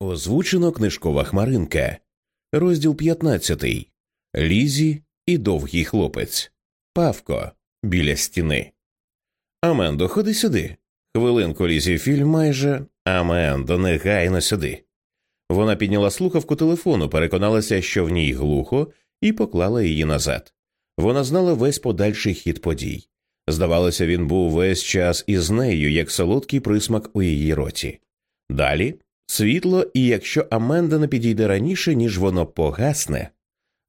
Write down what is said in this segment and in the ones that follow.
Озвучено книжкова хмаринка, розділ 15. Лізі і довгий хлопець. Павко біля стіни. Амендо, ходи сюди. Хвилинку Лізі фільм майже. Амендо, негайно сюди. Вона підняла слухавку телефону, переконалася, що в ній глухо, і поклала її назад. Вона знала весь подальший хід подій. Здавалося, він був весь час із нею, як солодкий присмак у її роті. Далі світло, і якщо Аменда не підійде раніше, ніж воно погасне.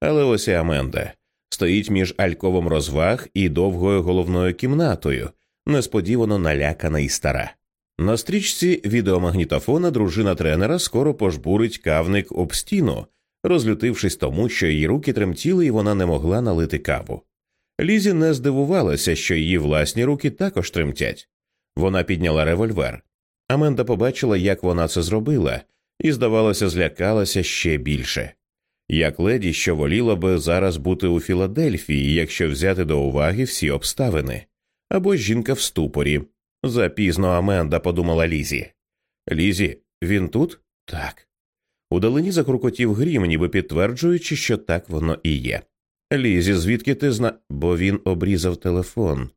Але ось і Аменда стоїть між альковом розваг і довгою головною кімнатою, несподівано налякана і стара. На стрічці відеомагнітофона дружина тренера скоро пожбурить кавник об стіну, розлютившись тому, що її руки тремтіли і вона не могла налити каву. Лізі не здивувалася, що її власні руки також тремтять. Вона підняла револьвер. Аменда побачила, як вона це зробила, і, здавалося, злякалася ще більше. Як леді, що воліла би зараз бути у Філадельфії, якщо взяти до уваги всі обставини, або жінка в ступорі. Запізно Аменда подумала Лізі. Лізі, він тут? Так. Удалині закрукотів грім, ніби підтверджуючи, що так воно і є. Лізі, звідки ти зна. бо він обрізав телефон.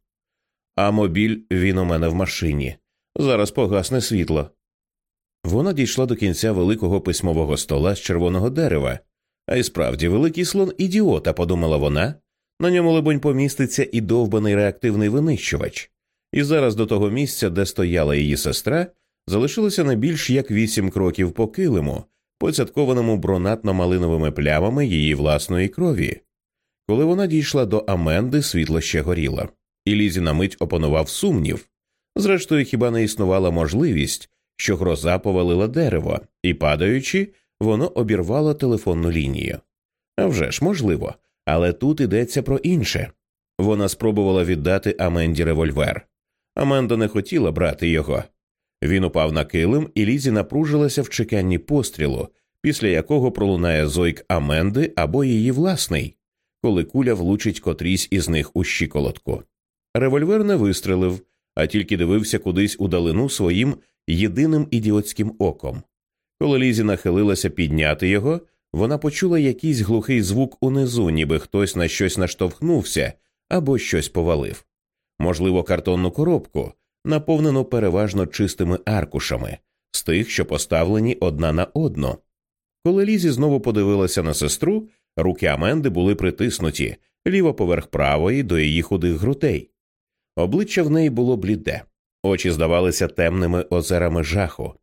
А мобіль він у мене в машині. Зараз погасне світло. Вона дійшла до кінця великого письмового стола з червоного дерева, а й справді великий слон ідіота, подумала вона. На ньому, либонь, поміститься і довбаний реактивний винищувач. І зараз до того місця, де стояла її сестра, залишилося не більш як вісім кроків по килиму, поцяткованому бронатно-малиновими плямами її власної крові. Коли вона дійшла до Аменди, світло ще горіло, і Лізі на мить опанував сумнів. Зрештою, хіба не існувала можливість, що гроза повалила дерево, і, падаючи, воно обірвало телефонну лінію. А вже ж, можливо, але тут йдеться про інше. Вона спробувала віддати Аменді револьвер. Аменда не хотіла брати його. Він упав на килим, і Лізі напружилася в чеканні пострілу, після якого пролунає зойк Аменди або її власний, коли куля влучить котрісь із них у щиколотку. Револьвер не вистрелив, а тільки дивився кудись у далину своїм єдиним ідіотським оком. Коли Лізі нахилилася підняти його, вона почула якийсь глухий звук унизу, ніби хтось на щось наштовхнувся або щось повалив. Можливо, картонну коробку, наповнену переважно чистими аркушами, з тих, що поставлені одна на одну. Коли Лізі знову подивилася на сестру, руки Аменди були притиснуті ліво поверх правої до її худих грудей. Обличчя в неї було бліде, очі здавалися темними озерами жаху.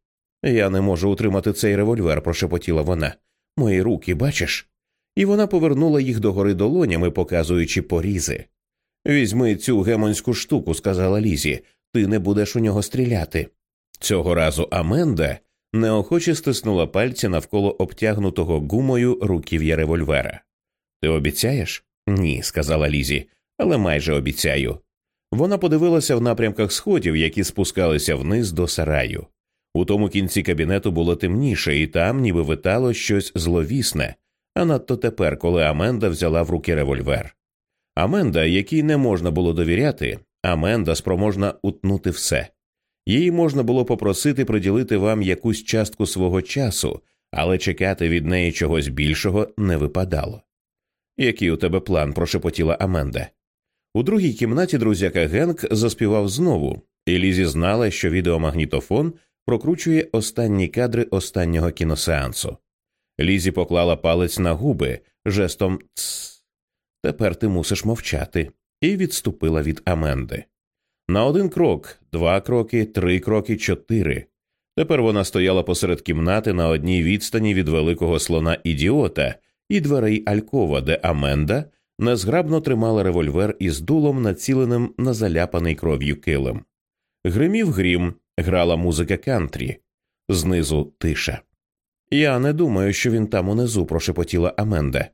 Я не можу утримати цей револьвер, прошепотіла вона. Мої руки, бачиш? І вона повернула їх догори долонями, показуючи порізи. Візьми цю гемонську штуку, сказала Лізі, ти не будеш у нього стріляти. Цього разу Аменда неохоче стиснула пальці навколо обтягнутого гумою руків'я револьвера. Ти обіцяєш? Ні, сказала Лізі, але майже обіцяю. Вона подивилася в напрямках сходів, які спускалися вниз до сараю. У тому кінці кабінету було темніше, і там ніби витало щось зловісне, а надто тепер, коли Аменда взяла в руки револьвер. Аменда, якій не можна було довіряти, Аменда спроможна утнути все. Її можна було попросити приділити вам якусь частку свого часу, але чекати від неї чогось більшого не випадало. Який у тебе план? прошепотіла Аменда. У другій кімнаті друзяка Генк заспівав знову, і Лізі знала, що відеомагнітофон прокручує останні кадри останнього кіносеансу. Лізі поклала палець на губи жестом «Тсс». Тепер ти мусиш мовчати, і відступила від Аменди. На один крок, два кроки, три кроки, чотири. Тепер вона стояла посеред кімнати на одній відстані від великого слона ідіота і дверей Алькова, де Аменда незграбно тримала револьвер із дулом, націленим на заляпаний кров'ю килим. Гримів грім, грала музика кантрі, знизу тиша. Я не думаю, що він там унизу, прошепотіла Аменда.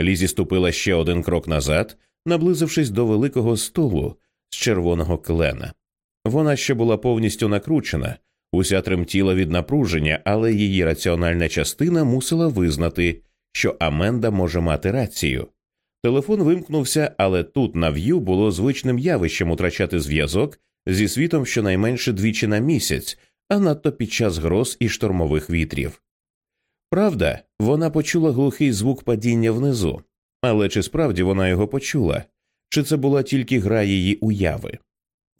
Лізі ступила ще один крок назад, наблизившись до великого столу з червоного клена. Вона ще була повністю накручена, уся тремтіла від напруження, але її раціональна частина мусила визнати, що Аменда може мати рацію. Телефон вимкнувся, але тут на в'ю було звичним явищем утрачати зв'язок зі світом щонайменше двічі на місяць, а надто під час гроз і штормових вітрів. Правда, вона почула глухий звук падіння внизу, але чи справді вона його почула, чи це була тільки гра її уяви?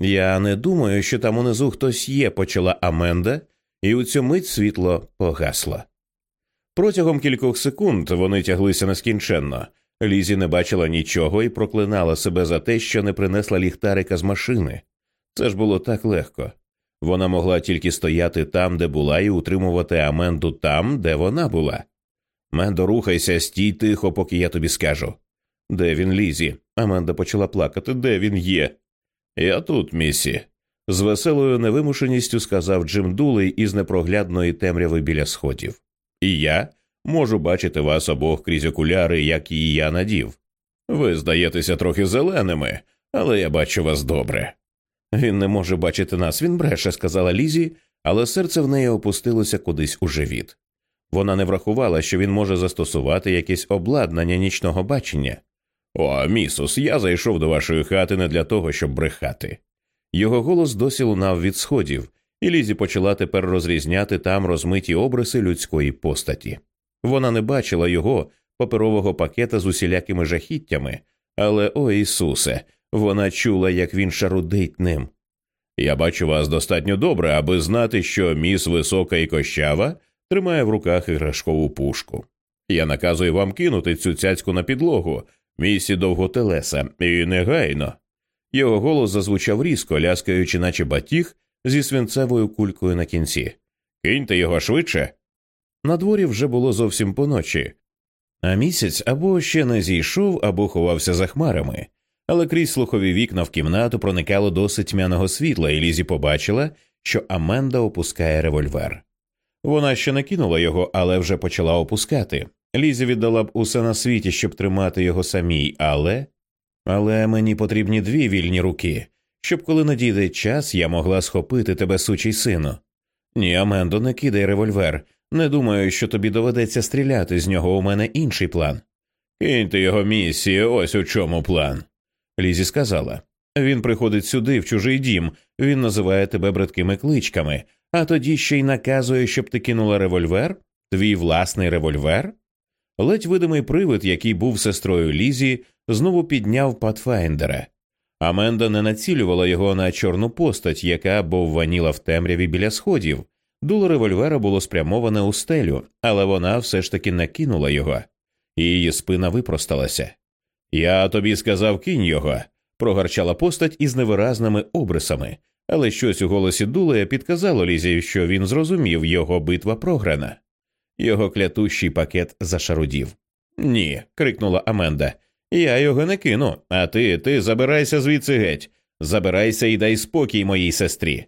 Я не думаю, що там унизу хтось є, почала Аменда, і у цю мить світло погасло. Протягом кількох секунд вони тяглися нескінченно. Лізі не бачила нічого і проклинала себе за те, що не принесла ліхтарика з машини. Це ж було так легко. Вона могла тільки стояти там, де була, і утримувати Аменду там, де вона була. Мендо, рухайся, стій тихо, поки я тобі скажу. Де він, Лізі? Аменда почала плакати. Де він є? Я тут, місі. З веселою невимушеністю сказав Джим Дулей із непроглядної темряви біля сходів. І я можу бачити вас обох крізь окуляри, як і я надів. Ви здаєтеся трохи зеленими, але я бачу вас добре. Він не може бачити нас, він бреше, сказала Лізі, але серце в неї опустилося кудись у живіт. Вона не врахувала, що він може застосувати якесь обладнання нічного бачення. О, місус, я зайшов до вашої хати не для того, щоб брехати. Його голос досі лунав від сходів, і Лізі почала тепер розрізняти там розмиті обриси людської постаті. Вона не бачила його паперового пакета з усілякими жахіттями, але о Ісусе, вона чула, як він шарудить ним. Я бачу вас достатньо добре, аби знати, що міс висока і кощава тримає в руках іграшкову пушку. Я наказую вам кинути цю цяцьку на підлогу, місі довготелеса, і негайно. Його голос зазвучав різко, ляскаючи, наче батіг зі свинцевою кулькою на кінці. Киньте його швидше. На дворі вже було зовсім поночі, а місяць або ще не зійшов, або ховався за хмарами, але крізь слухові вікна в кімнату проникало досить тьмяного світла, і Лізі побачила, що Аменда опускає револьвер. Вона ще не кинула його, але вже почала опускати. Лізі віддала б усе на світі, щоб тримати його самій, але. Але мені потрібні дві вільні руки, щоб коли надійде час, я могла схопити тебе, сучий сину. Ні, Амендо, не кидай револьвер. Не думаю, що тобі доведеться стріляти з нього. У мене інший план. Киньте його, міссі, ось у чому план. Лізі сказала. Він приходить сюди, в чужий дім, він називає тебе бридкими кличками, а тоді ще й наказує, щоб ти кинула револьвер, твій власний револьвер. Ледь видимий привид, який був сестрою Лізі, знову підняв Патфайндера. Аменда не націлювала його на чорну постать, яка бовваніла в темряві біля сходів. Дуло револьвера було спрямоване у стелю, але вона все ж таки накинула його, і її спина випросталася. Я тобі сказав кінь його, прогарчала постать із невиразними обрисами, але щось у голосі Дулея підказало Лізі, що він зрозумів його битва програна. Його клятущий пакет зашарудів. Ні, крикнула Аменда. Я його не кину, а ти, ти забирайся звідси геть. Забирайся і дай спокій моїй сестрі.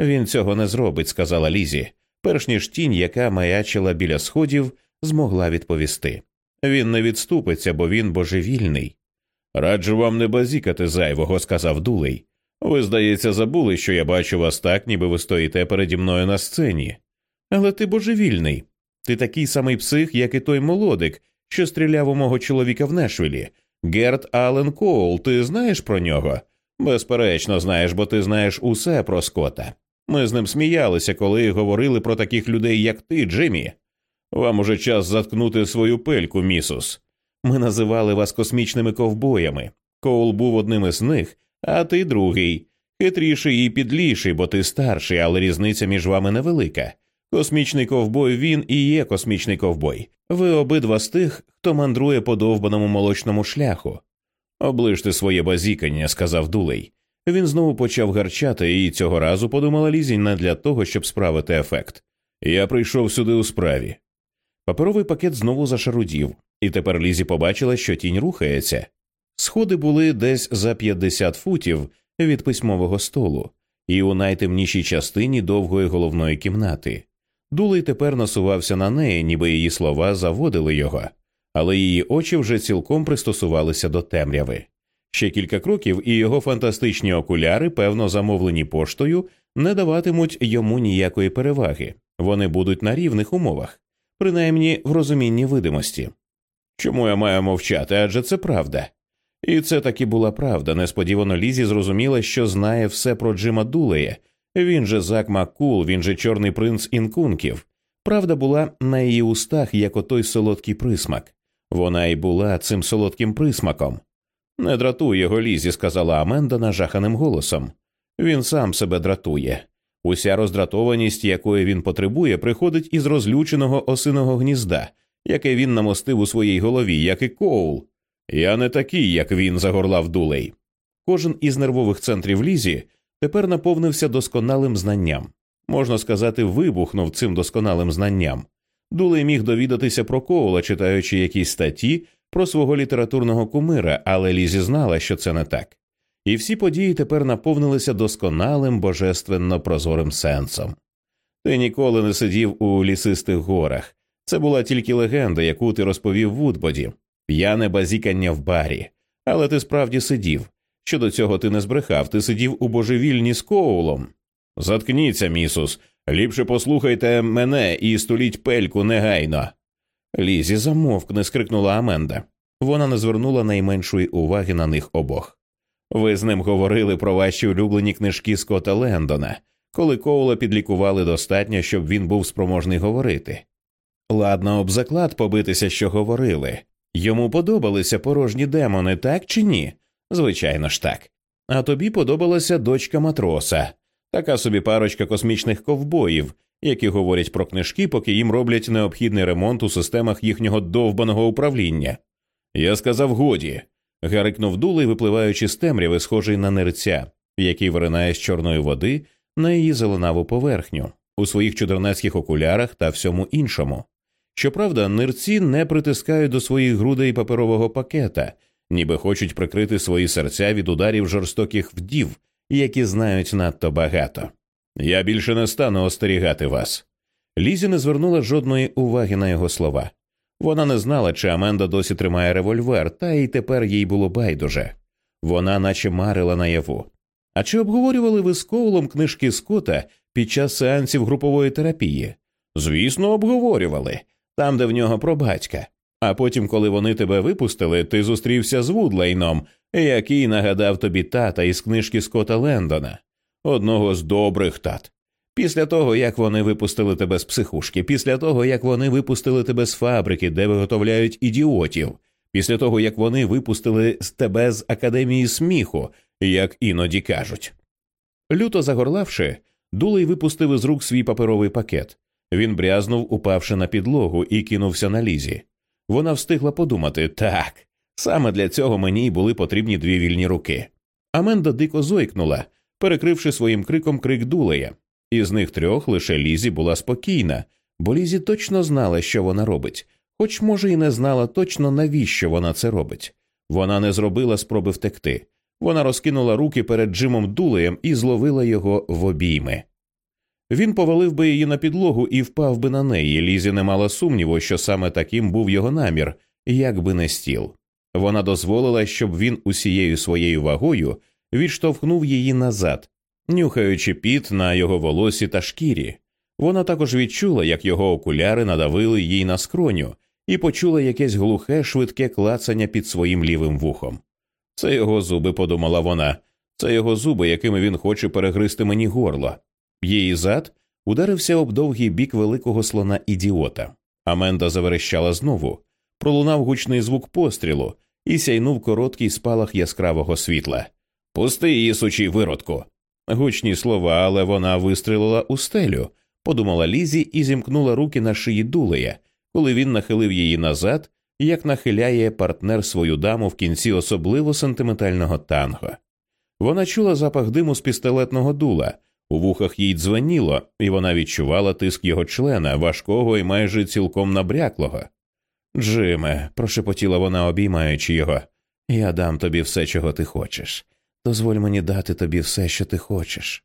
Він цього не зробить, сказала Лізі, перш ніж тінь, яка маячила біля сходів, змогла відповісти. Він не відступиться, бо він божевільний. Раджу вам не базікати зайвого, сказав Дулей. Ви, здається, забули, що я бачу вас так, ніби ви стоїте переді мною на сцені. Але ти божевільний. Ти такий самий псих, як і той молодик, що стріляв у мого чоловіка в Нешвілі. Герт Аллен Коул, ти знаєш про нього? Безперечно, знаєш, бо ти знаєш усе про Скота. Ми з ним сміялися, коли говорили про таких людей, як ти, Джиммі. Вам уже час заткнути свою пельку, місус. Ми називали вас космічними ковбоями. Коул був одним із них, а ти другий. Хитріший і підліший, бо ти старший, але різниця між вами невелика. Космічний ковбой він і є космічний ковбой. Ви обидва з тих, хто мандрує по довбаному молочному шляху. Оближте своє базікання, сказав Дулей. Він знову почав гарчати, і цього разу подумала Лізінь не для того, щоб справити ефект. Я прийшов сюди у справі. Паперовий пакет знову зашарудів, і тепер Лізі побачила, що тінь рухається. Сходи були десь за 50 футів від письмового столу, і у найтемнішій частині довгої головної кімнати. Дулей тепер насувався на неї, ніби її слова заводили його, але її очі вже цілком пристосувалися до темряви. Ще кілька кроків, і його фантастичні окуляри, певно, замовлені поштою, не даватимуть йому ніякої переваги. Вони будуть на рівних умовах, принаймні в розумінні видимості. Чому я маю мовчати? Адже це правда. І це таки була правда. Несподівано Лізі зрозуміла, що знає все про Джима Дулея. Він же Зак Маккул, він же Чорний принц інкунків. Правда була на її устах, як отой солодкий присмак. Вона й була цим солодким присмаком. Не дратуй його лізі, сказала Аменда нажаханим голосом. Він сам себе дратує. Уся роздратованість, якої він потребує, приходить із розлюченого осиного гнізда, яке він намостив у своїй голові, як і Коул. Я не такий, як він, загорлав дулей. Кожен із нервових центрів лізі тепер наповнився досконалим знанням. Можна сказати, вибухнув цим досконалим знанням. Дулей міг довідатися про Коула, читаючи якісь статті про свого літературного кумира, але Лізі знала, що це не так. І всі події тепер наповнилися досконалим божественно прозорим сенсом. Ти ніколи не сидів у лісистих горах. Це була тільки легенда, яку ти розповів Вудбоді, п'яне базікання в барі. Але ти справді сидів. Щодо цього ти не збрехав, ти сидів у божевільні з Коулом. Заткніться, місус, ліпше послухайте мене і століть пельку негайно. Лізі замовкне, скрикнула Аменда. Вона не звернула найменшої уваги на них обох. Ви з ним говорили про ваші улюблені книжки Скотта Лендона, коли Коула підлікували достатньо, щоб він був спроможний говорити. Ладно, об заклад побитися, що говорили. Йому подобалися порожні демони, так чи ні? Звичайно ж так. А тобі подобалася дочка матроса, така собі парочка космічних ковбоїв, які говорять про книжки, поки їм роблять необхідний ремонт у системах їхнього довбаного управління. Я сказав годі. гарикнув дулей, випливаючи з темряви, схожий на нерця, який виринає з чорної води на її зеленаву поверхню, у своїх чудернацьких окулярах та всьому іншому. Щоправда, нирці не притискають до своїх грудей паперового пакета, ніби хочуть прикрити свої серця від ударів жорстоких вдів, які знають надто багато. Я більше не стану остерігати вас. Лізі не звернула жодної уваги на його слова. Вона не знала, чи Аменда досі тримає револьвер, та й тепер їй було байдуже. Вона наче марила наяву. А чи обговорювали ви з Коулом книжки Скота під час сеансів групової терапії? Звісно, обговорювали там, де в нього про батька. А потім, коли вони тебе випустили, ти зустрівся з Вудлейном, який нагадав тобі тата із книжки Скота Лендона, одного з добрих тат. Після того, як вони випустили тебе з психушки, після того, як вони випустили тебе з фабрики, де виготовляють ідіотів, після того, як вони випустили тебе з академії сміху, як іноді кажуть. Люто загорлавши, Дулей випустив із рук свій паперовий пакет. Він брязнув, упавши на підлогу, і кинувся на лізі. Вона встигла подумати так, саме для цього мені й були потрібні дві вільні руки. Аменда дико зойкнула, перекривши своїм криком крик дулея. Із них трьох лише Лізі була спокійна, бо Лізі точно знала, що вона робить, хоч, може, і не знала точно, навіщо вона це робить. Вона не зробила спроби втекти. Вона розкинула руки перед Джимом Дулеєм і зловила його в обійми. Він повалив би її на підлогу і впав би на неї. Лізі не мала сумніву, що саме таким був його намір, як би не стіл. Вона дозволила, щоб він усією своєю вагою відштовхнув її назад, нюхаючи піт на його волосі та шкірі. Вона також відчула, як його окуляри надавили їй на скроню, і почула якесь глухе, швидке клацання під своїм лівим вухом. Це його зуби, подумала вона, це його зуби, якими він хоче перегризти мені горло. Її зад ударився об довгий бік великого слона ідіота. Аменда заверещала знову, пролунав гучний звук пострілу і сяйнув короткий спалах яскравого світла. Пусти її, сучий виродку. Гучні слова, але вона вистрілила у стелю, подумала Лізі і зімкнула руки на шиї дулея, коли він нахилив її назад, як нахиляє партнер свою даму в кінці особливо сентиментального танго. Вона чула запах диму з пістолетного дула, у вухах їй дзвеніло, і вона відчувала тиск його члена, важкого і майже цілком набряклого. Джиме, прошепотіла вона, обіймаючи його, я дам тобі все, чого ти хочеш. Дозволь мені дати тобі все, що ти хочеш.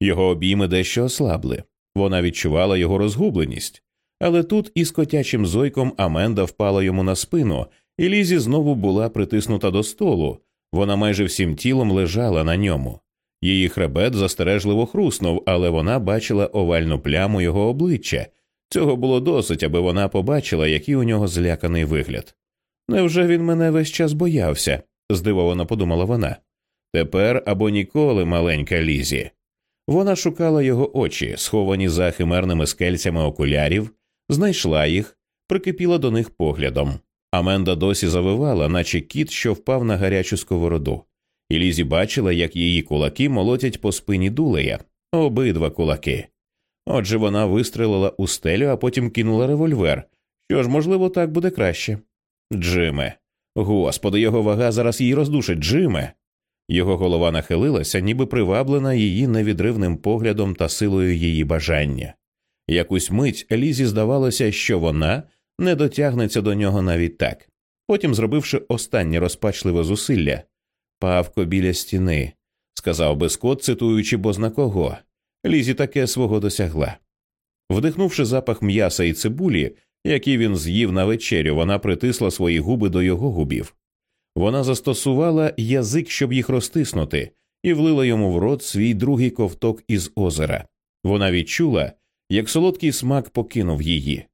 Його обійми дещо ослабли. Вона відчувала його розгубленість, але тут із котячим зойком Аменда впала йому на спину, і Лізі знову була притиснута до столу. Вона майже всім тілом лежала на ньому. Її хребет застережливо хруснув, але вона бачила овальну пляму його обличчя. Цього було досить, аби вона побачила, який у нього зляканий вигляд. Невже він мене весь час боявся? здивовано подумала вона. Тепер або ніколи, маленька Лізі. Вона шукала його очі, сховані за химерними скельцями окулярів, знайшла їх, прикипіла до них поглядом. Аменда досі завивала, наче кіт, що впав на гарячу сковороду, і Лізі бачила, як її кулаки молотять по спині дулея, обидва кулаки. Отже, вона вистрелила у стелю, а потім кинула револьвер. Що ж, можливо, так буде краще. Джиме. Господи, його вага зараз її роздушить, Джиме. Його голова нахилилася, ніби приваблена її невідривним поглядом та силою її бажання. Якусь мить Лізі здавалося, що вона не дотягнеться до нього навіть так. Потім, зробивши останнє розпачливе зусилля, павко біля стіни, сказав Бескот, цитуючи бозна кого. Лізі таке свого досягла. Вдихнувши запах м'яса і цибулі, який він з'їв на вечерю, вона притисла свої губи до його губів. Вона застосувала язик, щоб їх розтиснути, і влила йому в рот свій другий ковток із озера. Вона відчула, як солодкий смак покинув її.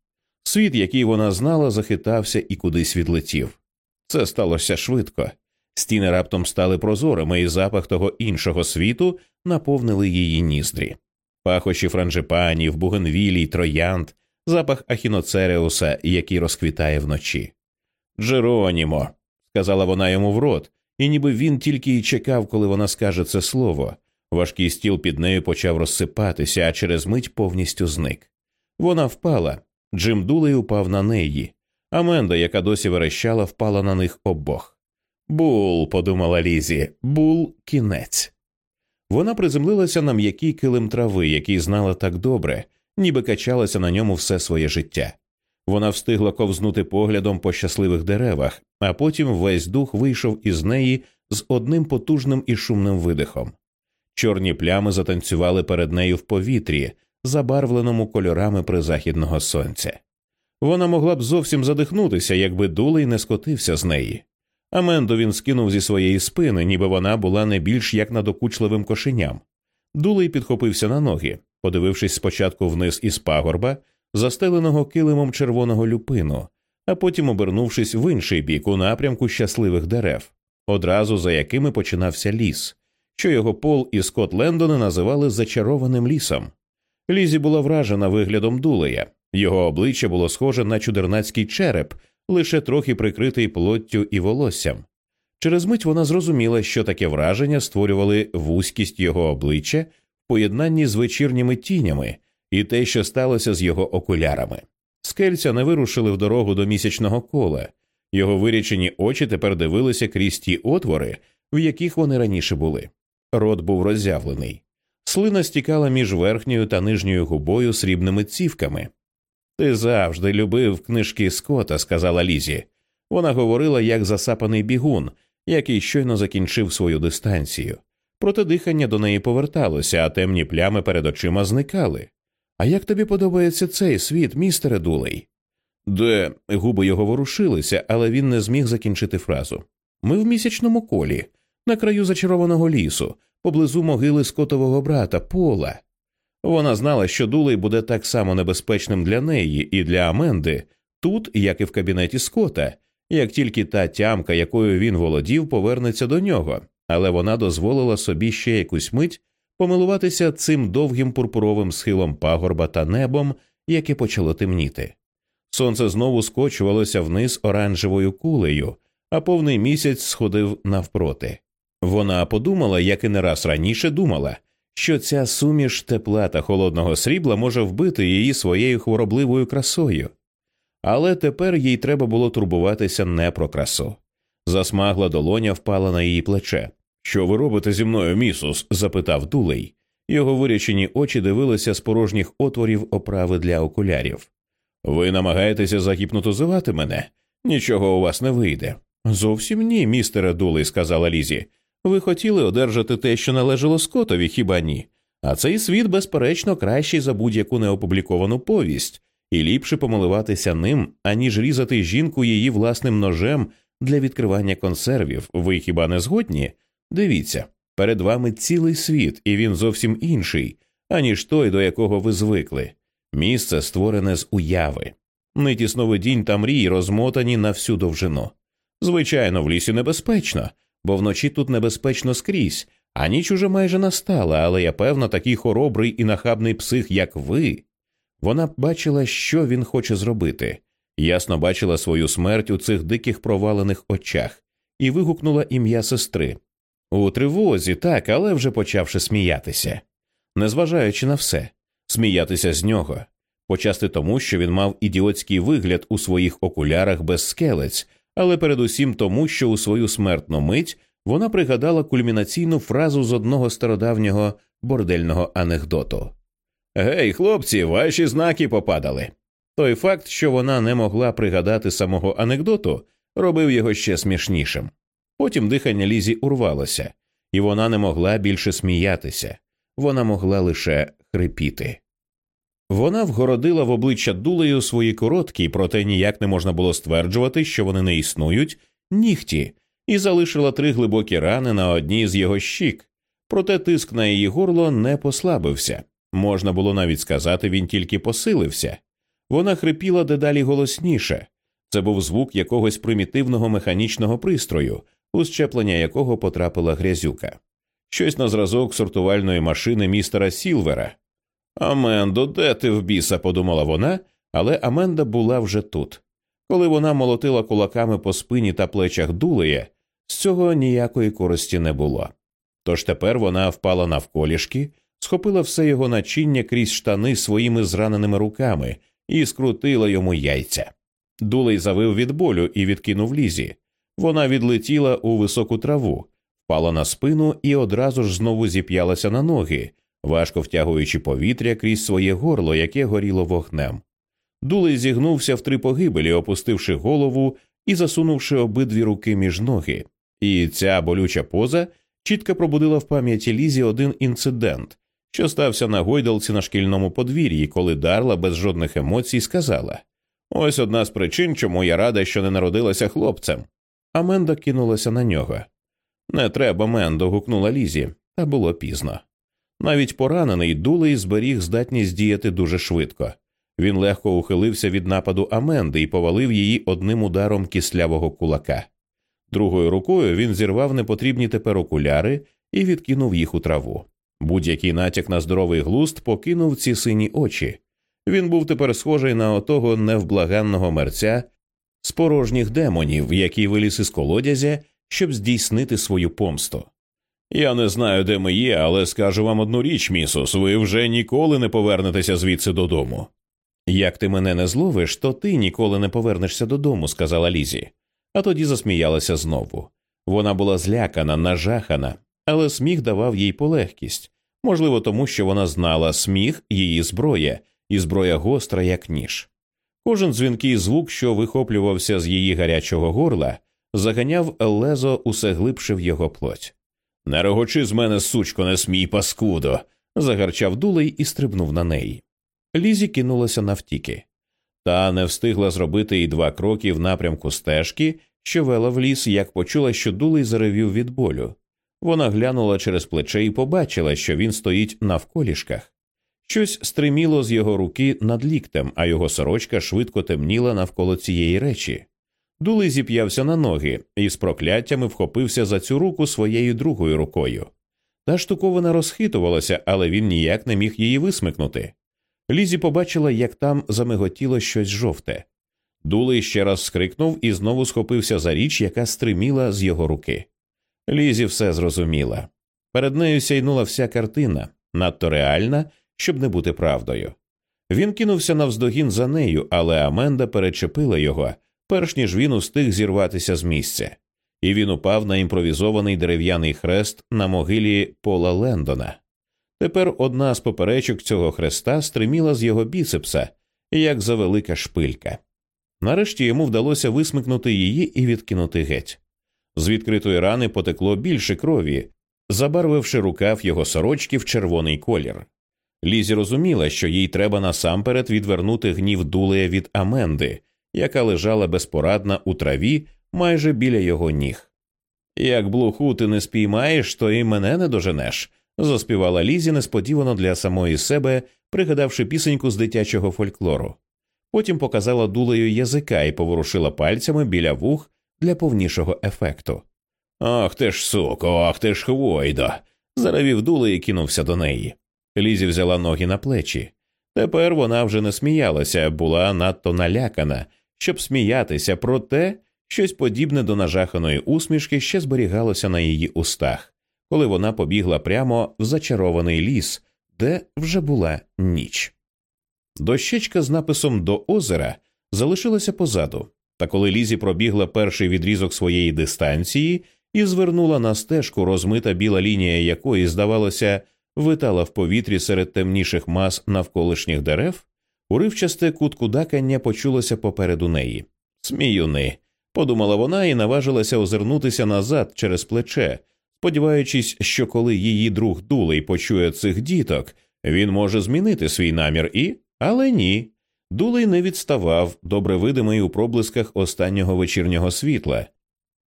Світ, який вона знала, захитався і кудись відлетів. Це сталося швидко. Стіни раптом стали прозорими, і запах того іншого світу наповнили її ніздрі. Пахощі франжипанів, бугенвілій, троянд, запах ахіноцереуса, який розквітає вночі. Джеронімо, сказала вона йому в рот, і ніби він тільки й чекав, коли вона скаже це слово. Важкий стіл під нею почав розсипатися, а через мить повністю зник. Вона впала. Джим Дулей упав на неї. Аменда, яка досі верещала, впала на них обох. Бул, подумала Лізі, бул кінець. Вона приземлилася на м'який килим трави, який знала так добре, ніби качалася на ньому все своє життя. Вона встигла ковзнути поглядом по щасливих деревах, а потім весь дух вийшов із неї з одним потужним і шумним видихом. Чорні плями затанцювали перед нею в повітрі, забарвленому кольорами призахідного сонця. Вона могла б зовсім задихнутися, якби дулей не скотився з неї. Аменду він скинув зі своєї спини, ніби вона була не більш як надокучливим кошеням. Дулей підхопився на ноги, подивившись спочатку вниз із пагорба, застеленого килимом червоного люпину, а потім обернувшись в інший бік у напрямку щасливих дерев, одразу за якими починався ліс, що його пол і Скот Лендони називали зачарованим лісом. Лізі була вражена виглядом дулея, його обличчя було схоже на чудернацький череп, лише трохи прикритий плоттю і волоссям. Через мить вона зрозуміла, що таке враження створювали вузькість його обличчя в поєднанні з вечірніми тінями і те, що сталося з його окулярами. Скельця не вирушили в дорогу до місячного кола, його вирічені очі тепер дивилися крізь ті отвори, в яких вони раніше були. Рот був роззявлений. Слина стікала між верхньою та нижньою губою срібними цівками. Ти завжди любив книжки Скота, сказала Лізі. Вона говорила як засапаний бігун, який щойно закінчив свою дистанцію. Проте дихання до неї поверталося, а темні плями перед очима зникали. А як тобі подобається цей світ, містере Дулей? Де губи його ворушилися, але він не зміг закінчити фразу. Ми в місячному колі, на краю зачарованого лісу, поблизу могили скотового брата Пола. Вона знала, що Дулей буде так само небезпечним для неї і для Аменди тут, як і в кабінеті Скота, як тільки та тямка, якою він володів, повернеться до нього, але вона дозволила собі ще якусь мить помилуватися цим довгим пурпуровим схилом пагорба та небом, яке почало темніти. Сонце знову скочувалося вниз оранжевою кулею, а повний місяць сходив навпроти. Вона подумала, як і не раз раніше думала, що ця суміш тепла та холодного срібла може вбити її своєю хворобливою красою. Але тепер їй треба було турбуватися не про красу. Засмагла долоня впала на її плече. Що ви робите зі мною, місус? запитав Дулей. Його вирячені очі дивилися з порожніх отворів оправи для окулярів. Ви намагаєтеся загіпнотизувати мене? Нічого у вас не вийде. Зовсім ні, містере Дулей, сказала Лізі. Ви хотіли одержати те, що належало Скотові, хіба ні? А цей світ, безперечно, кращий за будь-яку неопубліковану повість, і ліпше помилуватися ним, аніж різати жінку її власним ножем для відкривання консервів. Ви хіба не згодні? Дивіться, перед вами цілий світ, і він зовсім інший, аніж той, до якого ви звикли. Місце створене з уяви. Ниті сновидінь та мрій розмотані на всю довжину. Звичайно, в лісі небезпечно, бо вночі тут небезпечно скрізь, А ніч уже майже настала, але я певна, такий хоробрий і нахабний псих, як ви. Вона бачила, що він хоче зробити, ясно бачила свою смерть у цих диких провалених очах, і вигукнула ім'я сестри. У тривозі, так, але вже почавши сміятися, незважаючи на все, сміятися з нього, почасти тому, що він мав ідіотський вигляд у своїх окулярах без скелець, але передусім тому, що у свою смертну мить вона пригадала кульмінаційну фразу з одного стародавнього бордельного анекдоту. Гей, хлопці, ваші знаки попадали. Той факт, що вона не могла пригадати самого анекдоту, робив його ще смішнішим. Потім дихання Лізі урвалося, і вона не могла більше сміятися, вона могла лише хрипіти. Вона вгородила в обличчя дулею свої короткі, проте ніяк не можна було стверджувати, що вони не існують, нігті, і залишила три глибокі рани на одній з його щік, проте тиск на її горло не послабився. Можна було навіть сказати, він тільки посилився. Вона хрипіла дедалі голосніше. Це був звук якогось примітивного механічного пристрою, у щеплення якого потрапила грязюка. Щось на зразок сортувальної машини містера Сілвера. Амендо, де ти в біса? подумала вона, але Аменда була вже тут. Коли вона молотила кулаками по спині та плечах дулеє, з цього ніякої користі не було. Тож тепер вона впала навколішки, схопила все його начиння крізь штани своїми зраненими руками і скрутила йому яйця. Дулей завив від болю і відкинув лізі. Вона відлетіла у високу траву, впала на спину і одразу ж знову зіп'ялася на ноги, важко втягуючи повітря крізь своє горло, яке горіло вогнем. Дулей зігнувся в три погибелі, опустивши голову і засунувши обидві руки між ноги. І ця болюча поза чітко пробудила в пам'яті Лізі один інцидент, що стався на гойдалці на шкільному подвір'ї, коли Дарла без жодних емоцій сказала Ось одна з причин, чому я рада, що не народилася хлопцем. А Менда кинулася на нього. Не треба, Мендо. гукнула Лізі, та було пізно. Навіть поранений дулей зберіг здатність діяти дуже швидко. Він легко ухилився від нападу Аменди і повалив її одним ударом кислявого кулака. Другою рукою він зірвав непотрібні тепер окуляри і відкинув їх у траву. Будь-який натяк на здоровий глуст покинув ці сині очі. Він був тепер схожий на отого невблаганного мерця з порожніх демонів, який виліз із колодязя, щоб здійснити свою помсту. Я не знаю, де ми є, але скажу вам одну річ, місус, ви вже ніколи не повернетеся звідси додому. Як ти мене не зловиш, то ти ніколи не повернешся додому, сказала Лізі, а тоді засміялася знову. Вона була злякана, нажахана, але сміх давав їй полегкість, можливо, тому що вона знала сміх її зброя, і зброя гостра, як ніж. Кожен дзвінкий звук, що вихоплювався з її гарячого горла, заганяв лезо усе глибше в його плоть. Не рогочи з мене, сучко, не смій, паскудо. загарчав дулей і стрибнув на неї. Лізі кинулася навтіки. Та не встигла зробити й два кроки в напрямку стежки, що вела в ліс, як почула, що дулей заревів від болю. Вона глянула через плече і побачила, що він стоїть навколішках. Щось стриміло з його руки над ліктем, а його сорочка швидко темніла навколо цієї речі. Дулей зіп'явся на ноги і з прокляттями вхопився за цю руку своєю другою рукою. Та штуковина розхитувалася, але він ніяк не міг її висмикнути. Лізі побачила, як там замиготіло щось жовте. Дулей ще раз скрикнув і знову схопився за річ, яка стриміла з його руки. Лізі все зрозуміла. Перед нею сяйнула вся картина, надто реальна, щоб не бути правдою. Він кинувся навздогін за нею, але Аменда перечепила його, перш ніж він устиг зірватися з місця, і він упав на імпровізований дерев'яний хрест на могилі Пола Лендона. Тепер одна з поперечок цього хреста стриміла з його біцепса, як за велика шпилька. Нарешті йому вдалося висмикнути її і відкинути геть. З відкритої рани потекло більше крові, забарвивши рукав його сорочки в червоний колір. Лізі розуміла, що їй треба насамперед відвернути гнів дулея від Аменди, яка лежала безпорадна у траві майже біля його ніг. Як блуху ти не спіймаєш, то і мене не доженеш, заспівала Лізі несподівано для самої себе, пригадавши пісеньку з дитячого фольклору. Потім показала дулею язика і поворушила пальцями біля вух для повнішого ефекту. Ах ти ж суко, ах ти ж хвойда. Заравів дули і кинувся до неї. Лізі взяла ноги на плечі. Тепер вона вже не сміялася, була надто налякана, щоб сміятися, проте щось подібне до нажаханої усмішки ще зберігалося на її устах, коли вона побігла прямо в зачарований ліс, де вже була ніч. Дощечка з написом до озера залишилася позаду, та коли Лізі пробігла перший відрізок своєї дистанції і звернула на стежку, розмита біла лінія якої, здавалося, витала в повітрі серед темніших мас навколишніх дерев, уривчасте куткудакання почулося попереду неї. Сміюни, подумала вона і наважилася озирнутися назад через плече, сподіваючись, що коли її друг дулей почує цих діток, він може змінити свій намір і. Але ні. Дулей не відставав, добре видимий у проблисках останнього вечірнього світла,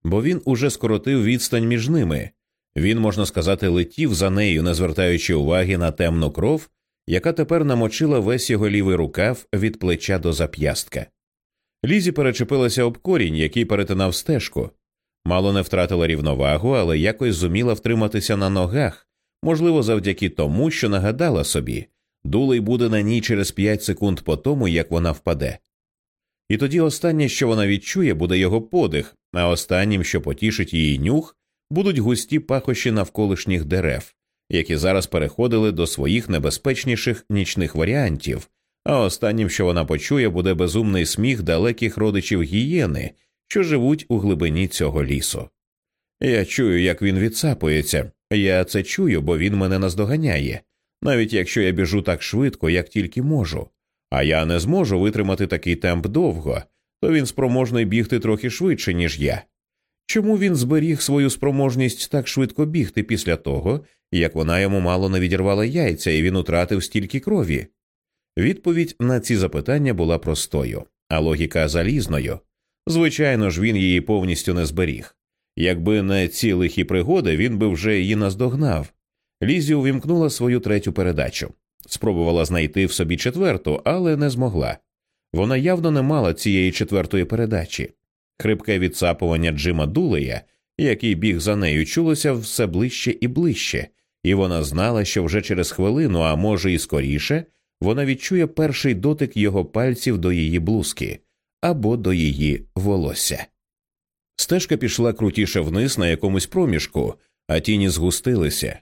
бо він уже скоротив відстань між ними. Він, можна сказати, летів за нею, не звертаючи уваги на темну кров, яка тепер намочила весь його лівий рукав від плеча до зап'ястка. Лізі перечепилася об корінь, який перетинав стежку. Мало не втратила рівновагу, але якось зуміла втриматися на ногах, можливо, завдяки тому, що нагадала собі дулей буде на ній через п'ять секунд по тому, як вона впаде. І тоді останнє, що вона відчує, буде його подих, а останнім, що потішить її нюх, будуть густі пахощі навколишніх дерев, які зараз переходили до своїх небезпечніших нічних варіантів, а останнім, що вона почує, буде безумний сміх далеких родичів гієни, що живуть у глибині цього лісу. Я чую, як він відсапується. Я це чую, бо він мене наздоганяє, навіть якщо я біжу так швидко, як тільки можу. А я не зможу витримати такий темп довго, то він спроможний бігти трохи швидше, ніж я. Чому він зберіг свою спроможність так швидко бігти після того, як вона йому мало не відірвала яйця, і він утратив стільки крові? Відповідь на ці запитання була простою, а логіка залізною. Звичайно ж, він її повністю не зберіг. Якби не ці лихі пригоди, він би вже її наздогнав. Лізі увімкнула свою третю передачу, спробувала знайти в собі четверту, але не змогла. Вона явно не мала цієї четвертої передачі. Хрипке відсапування Джима Дулея, який біг за нею, чулося все ближче і ближче, і вона знала, що вже через хвилину, а може і скоріше, вона відчує перший дотик його пальців до її блузки або до її волосся. Стежка пішла крутіше вниз на якомусь проміжку, а тіні згустилися.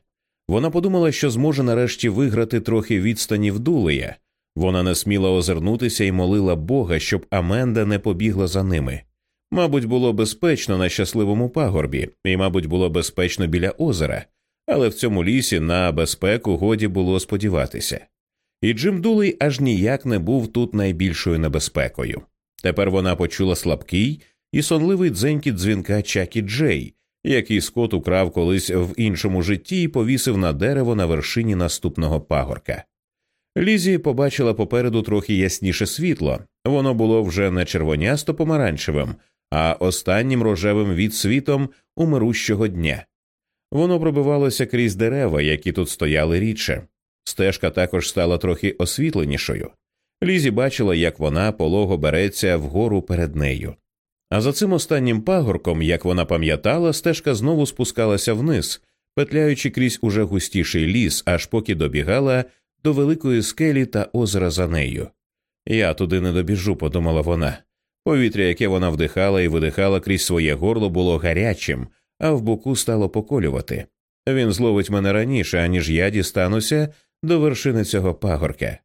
Вона подумала, що зможе нарешті виграти трохи відстані в Дулея. Вона не сміла озирнутися і молила Бога, щоб Аменда не побігла за ними. Мабуть, було безпечно на щасливому пагорбі, і, мабуть, було безпечно біля озера, але в цьому лісі на безпеку годі було сподіватися. І Джим Дулей аж ніяк не був тут найбільшою небезпекою. Тепер вона почула слабкий і сонливий дзенькіт дзвінка Чакі Джей, який Скот украв колись в іншому житті і повісив на дерево на вершині наступного пагорка. Лізі побачила попереду трохи ясніше світло, воно було вже не червонясто помаранчевим, а останнім рожевим відсвітом умирущого дня. Воно пробивалося крізь дерева, які тут стояли рідше. Стежка також стала трохи освітленішою. Лізі бачила, як вона полого береться вгору перед нею. А за цим останнім пагорком, як вона пам'ятала, стежка знову спускалася вниз, петляючи крізь уже густіший ліс, аж поки добігала до великої скелі та озера за нею. Я туди не добіжу, подумала вона. Повітря, яке вона вдихала і видихала крізь своє горло, було гарячим, а в боку стало поколювати. Він зловить мене раніше, аніж я дістануся до вершини цього пагорка.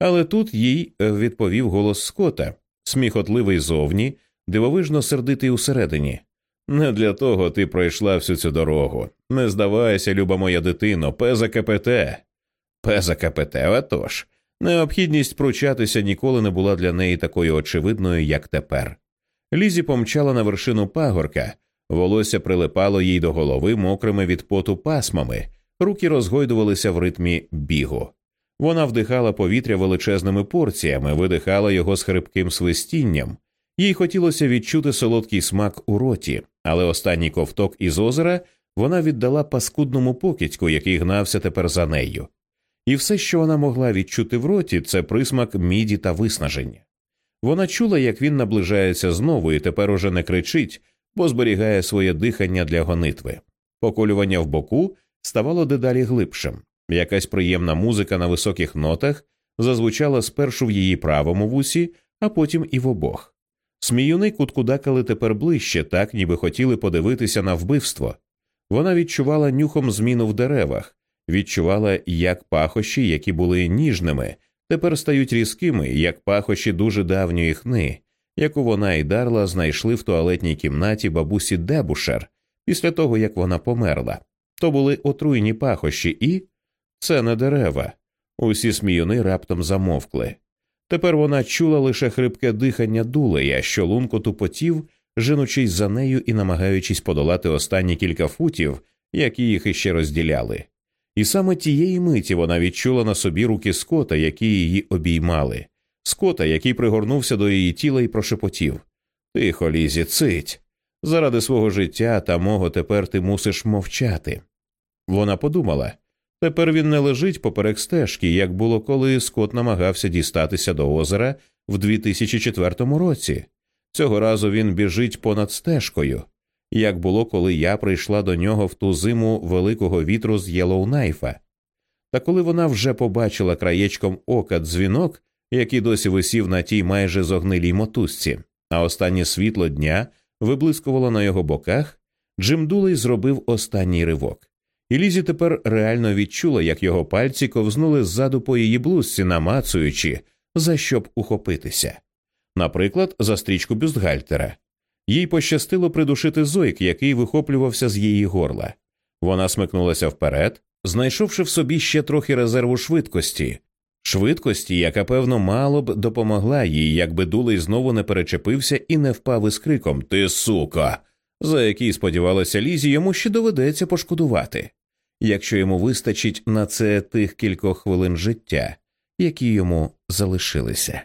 Але тут їй відповів голос Скота, сміхотливий зовні дивовижно сердитий усередині. Не для того ти пройшла всю цю дорогу. Не здавайся, люба моя дитино, пеза КПТ. Пеза КПТ, отож. Необхідність пручатися ніколи не була для неї такою очевидною, як тепер. Лізі помчала на вершину пагорка, волосся прилипало їй до голови мокрими від поту пасмами, руки розгойдувалися в ритмі бігу. Вона вдихала повітря величезними порціями, видихала його з хрипким свистінням, їй хотілося відчути солодкий смак у роті, але останній ковток із озера вона віддала паскудному покидьку, який гнався тепер за нею. І все, що вона могла відчути в роті, це присмак міді та виснаження. Вона чула, як він наближається знову і тепер уже не кричить, бо зберігає своє дихання для гонитви. Поколювання в боку ставало дедалі глибшим. Якась приємна музика на високих нотах зазвучала спершу в її правому вусі, а потім і в обох. Сміюни куткудакали тепер ближче, так ніби хотіли подивитися на вбивство. Вона відчувала нюхом зміну в деревах, відчувала, як пахощі, які були ніжними, тепер стають різкими, як пахощі дуже давньої хни, яку вона і Дарла знайшли в туалетній кімнаті бабусі Дебушер після того, як вона померла. То були отруйні пахощі, і це не дерева. Усі сміюни раптом замовкли. Тепер вона чула лише хрипке дихання дулея, що лунко тупотів, женучись за нею і намагаючись подолати останні кілька футів, які їх іще розділяли. І саме тієї миті вона відчула на собі руки скота, які її обіймали, скота, який пригорнувся до її тіла і прошепотів Тихо, лізі, цить. Заради свого життя та мого тепер ти мусиш мовчати. Вона подумала тепер він не лежить поперек стежки, як було, коли Скот намагався дістатися до озера в 2004 році. Цього разу він біжить понад стежкою, як було, коли я прийшла до нього в ту зиму великого вітру з Єлоунайфа. Та коли вона вже побачила краєчком ока дзвінок, який досі висів на тій майже зогнилій мотузці, а останнє світло дня виблискувало на його боках, Джим Дулей зробив останній ривок. І Лізі тепер реально відчула, як його пальці ковзнули ззаду по її блузці, намацуючи, за що б ухопитися. Наприклад, за стрічку бюстгальтера. Їй пощастило придушити зойк, який вихоплювався з її горла. Вона смикнулася вперед, знайшовши в собі ще трохи резерву швидкості, швидкості, яка, певно, мало б допомогла їй, якби дулей знову не перечепився і не впав із криком Ти сука! за який сподівалася Лізі, йому ще доведеться пошкодувати, якщо йому вистачить на це тих кількох хвилин життя, які йому залишилися.